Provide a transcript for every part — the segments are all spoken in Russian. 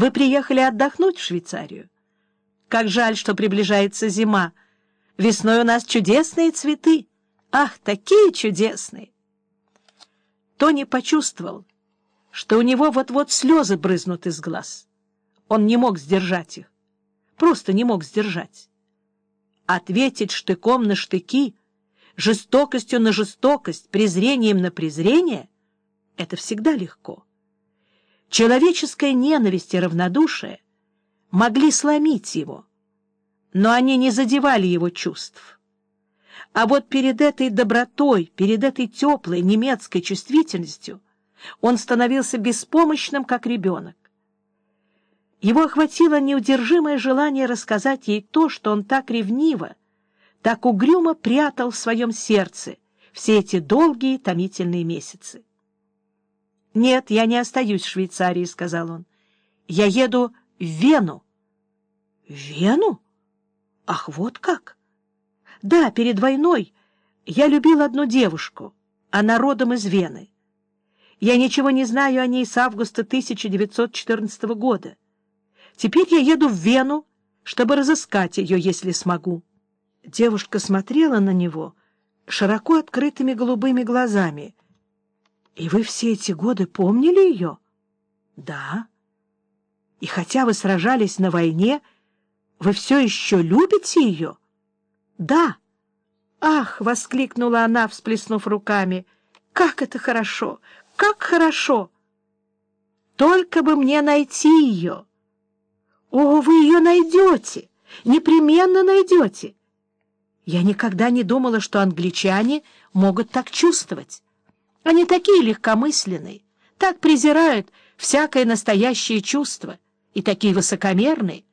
Вы приехали отдохнуть в Швейцарию? Как жаль, что приближается зима. Весной у нас чудесные цветы. Ах, такие чудесные! Тони почувствовал, что у него вот-вот слезы брызнут из глаз. Он не мог сдержать их. Просто не мог сдержать. Ответить штыком на штыки, жестокостью на жестокость, презрением на презрение — это всегда легко. Человеческая ненависть и равнодушие могли сломить его, но они не задевали его чувств. А вот перед этой добротой, перед этой теплой немецкой чувствительностью он становился беспомощным, как ребенок. Его охватило неудержимое желание рассказать ей то, что он так ревниво, так угрюмо прятал в своем сердце все эти долгие томительные месяцы. — Нет, я не остаюсь в Швейцарии, — сказал он. — Я еду в Вену. — Вену? Ах, вот как! Да, перед войной я любил одну девушку, она родом из Вены. Я ничего не знаю о ней с августа 1914 года. Теперь я еду в Вену, чтобы разыскать ее, если смогу. Девушка смотрела на него широко открытыми голубыми глазами — и вы все эти годы помнили ее? Да. И хотя вы сражались на войне, вы все еще любите ее? Да. Ах, — воскликнула она, всплеснув руками, — как это хорошо, как хорошо! Только бы мне найти ее. О, вы ее найдете, непременно найдете. Я никогда не думала, что англичане могут так чувствовать. Они такие легкомысленные, так презирают всякое настоящее чувство и такие высокомерные.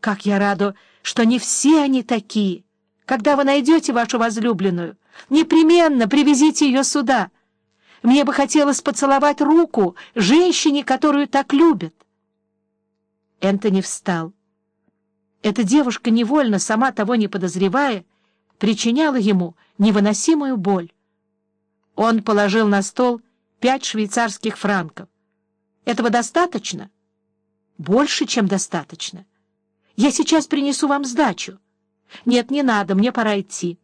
Как я рада, что не все они такие. Когда вы найдете вашу возлюбленную, непременно привезите ее сюда. Мне бы хотелось поцеловать руку женщине, которую так любят. Энтони встал. Эта девушка невольно, сама того не подозревая, причиняла ему невыносимую боль. Он положил на стол пять швейцарских франков. Этого достаточно? Больше, чем достаточно. Я сейчас принесу вам сдачу. Нет, не надо, мне пора идти.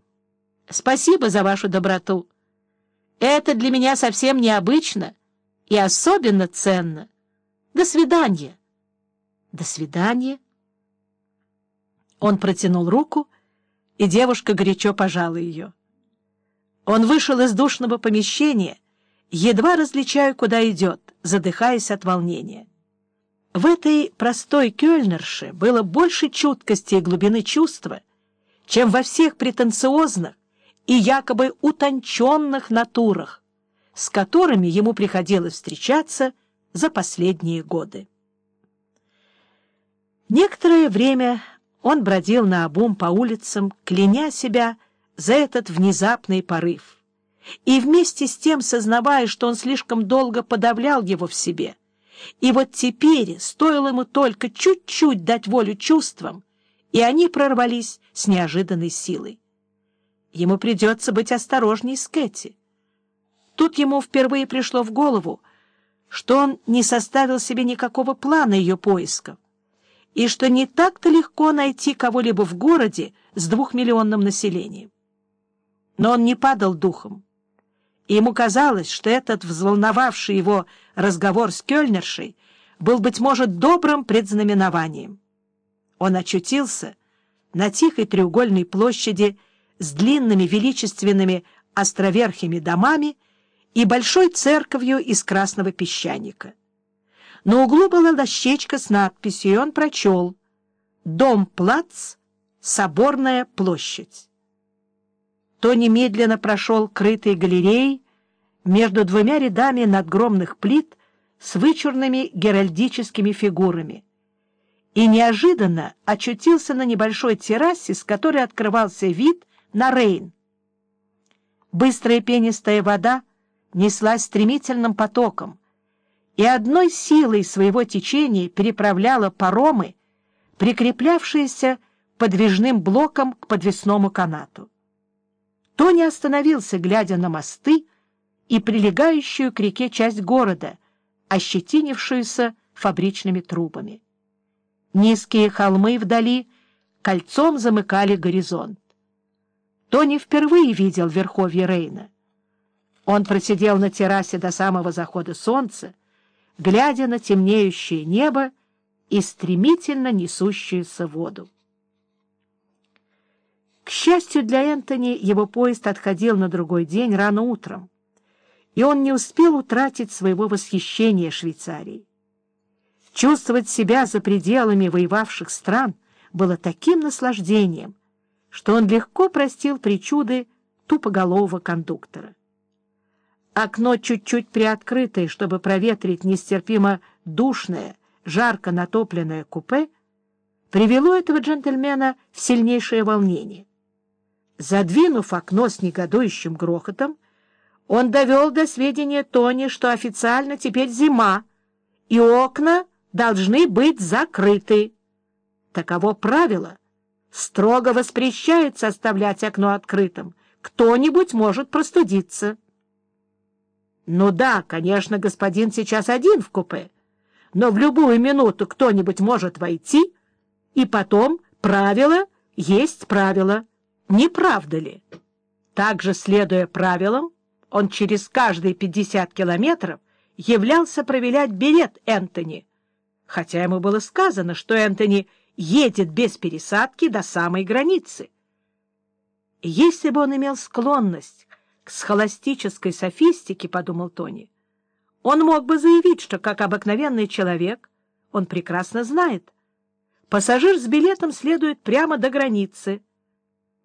Спасибо за вашу доброту. Это для меня совсем необычно и особенно ценно. До свидания. До свидания. Он протянул руку, и девушка горячо пожала ее. Он вышел из душного помещения, едва различая, куда идет, задыхаясь от волнения. В этой простой кёльнерше было больше чуткости и глубины чувства, чем во всех претенциозных и якобы утонченных натурах, с которыми ему приходилось встречаться за последние годы. Некоторое время он бродил наобум по улицам, кляня себя за этот внезапный порыв. И вместе с тем, сознавая, что он слишком долго подавлял его в себе, и вот теперь стоило ему только чуть-чуть дать волю чувствам, и они прорвались с неожиданной силой. Ему придется быть осторожней с Кэти. Тут ему впервые пришло в голову, что он не составил себе никакого плана ее поисков, и что не так-то легко найти кого-либо в городе с двухмиллионным населением. Но он не падал духом, ему казалось, что этот взволновавший его разговор с Кёльнершей был, быть может, добрым предзнаменованием. Он очутился на тихой треугольной площади с длинными величественными островерхими домами и большой церковью из красного песчаника. На углу была дощечка с надписью, и он прочел «Дом-плац, Соборная площадь» то немедленно прошел крытой галереей между двумя рядами надгромных плит с вычурными геральдическими фигурами и неожиданно очутился на небольшой террасе, с которой открывался вид на Рейн. Быстрая пенистая вода неслась стремительным потоком и одной силой своего течения переправляла паромы, прикреплявшиеся подвижным блоком к подвесному канату. Тони остановился, глядя на мосты и прилегающую к реке часть города, ощетинившуюся фабричными трубами. Низкие холмы вдали кольцом замыкали горизонт. Тони впервые видел верховье Рейна. Он просидел на террасе до самого захода солнца, глядя на темнеющее небо и стремительно несущуюся воду. Счастью для Энтони, его поезд отходил на другой день рано утром, и он не успел утратить своего восхищения Швейцарией. Чувствовать себя за пределами воевавших стран было таким наслаждением, что он легко простил причуды тупоголового кондуктора. Окно чуть-чуть приоткрытое, чтобы проветрить нестерпимо душное, жарко натопленное купе, привело этого джентльмена в сильнейшее волнение. Задвинув окно с негодующим грохотом, он довел до сведения Тони, что официально теперь зима, и окна должны быть закрыты. Таково правило. Строго воспрещается оставлять окно открытым. Кто-нибудь может простудиться. Ну да, конечно, господин сейчас один в купе, но в любую минуту кто-нибудь может войти, и потом правило есть правило. Не правда ли? Также, следуя правилам, он через каждые пятьдесят километров являлся проверять билет Энтони, хотя ему было сказано, что Энтони едет без пересадки до самой границы. Если бы он имел склонность к схоластической софистике, — подумал Тони, — он мог бы заявить, что, как обыкновенный человек, он прекрасно знает, пассажир с билетом следует прямо до границы,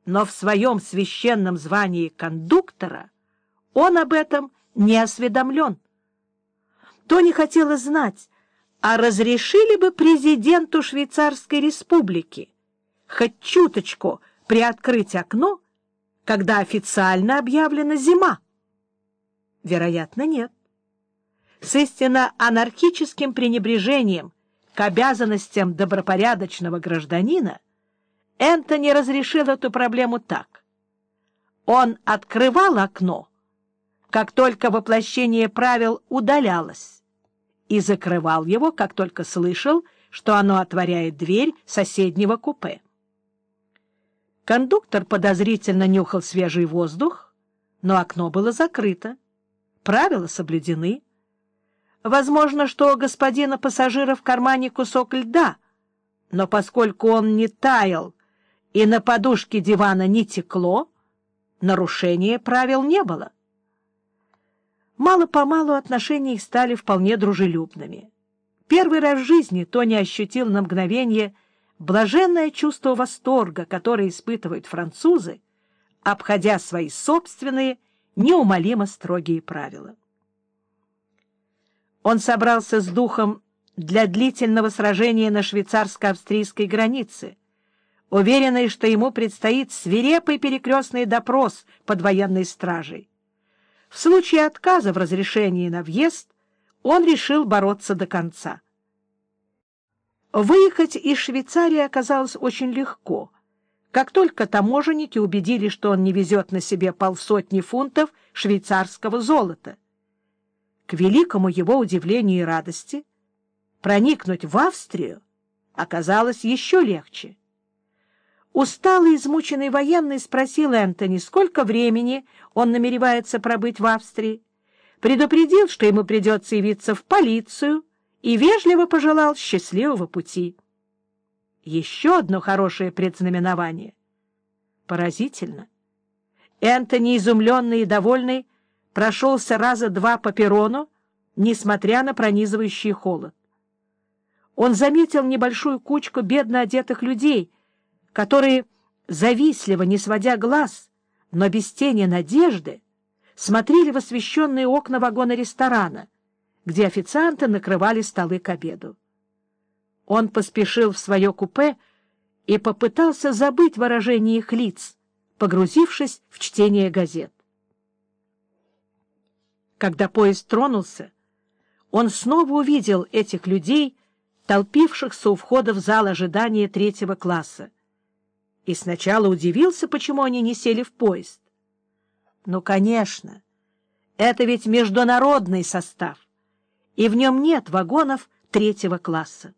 но в своем священном звании кондуктора он об этом не осведомлен. Тони хотела знать, а разрешили бы президенту Швейцарской республики хоть чуточку приоткрыть окно, когда официально объявлена зима? Вероятно, нет. С истинно анархическим пренебрежением к обязанностям добропорядочного гражданина Энтони разрешил эту проблему так. Он открывал окно, как только воплощение правил удалялось, и закрывал его, как только слышал, что оно отворяет дверь соседнего купе. Кондуктор подозрительно нюхал свежий воздух, но окно было закрыто. Правила соблюдены. Возможно, что у господина пассажира в кармане кусок льда, но поскольку он не таял и на подушке дивана не текло, нарушения правил не было. Мало-помалу отношения их стали вполне дружелюбными. Первый раз в жизни Тони ощутил на мгновение блаженное чувство восторга, которое испытывают французы, обходя свои собственные, неумолимо строгие правила. Он собрался с духом для длительного сражения на швейцарско-австрийской границе, уверенный, что ему предстоит свирепый перекрестный допрос под военной стражей. В случае отказа в разрешении на въезд он решил бороться до конца. Выехать из Швейцарии оказалось очень легко. Как только таможенники убедились, что он не везет на себе полсотни фунтов швейцарского золота. К великому его удивлению и радости проникнуть в Австрию оказалось еще легче. Усталый, измученный военный спросил Энтони, сколько времени он намеревается пробыть в Австрии, предупредил, что ему придется явиться в полицию, и вежливо пожелал счастливого пути. Еще одно хорошее предзнаменование. Поразительно. Энтони, изумленный и довольный, прошелся раза два по перрону, несмотря на пронизывающий холод. Он заметил небольшую кучку бедно одетых людей — которые, завистливо, не сводя глаз, но без тени надежды, смотрели в освещенные окна вагона ресторана, где официанты накрывали столы к обеду. Он поспешил в свое купе и попытался забыть выражение их лиц, погрузившись в чтение газет. Когда поезд тронулся, он снова увидел этих людей, толпившихся у входа в зал ожидания третьего класса, и сначала удивился, почему они не сели в поезд. Ну, конечно, это ведь международный состав, и в нем нет вагонов третьего класса.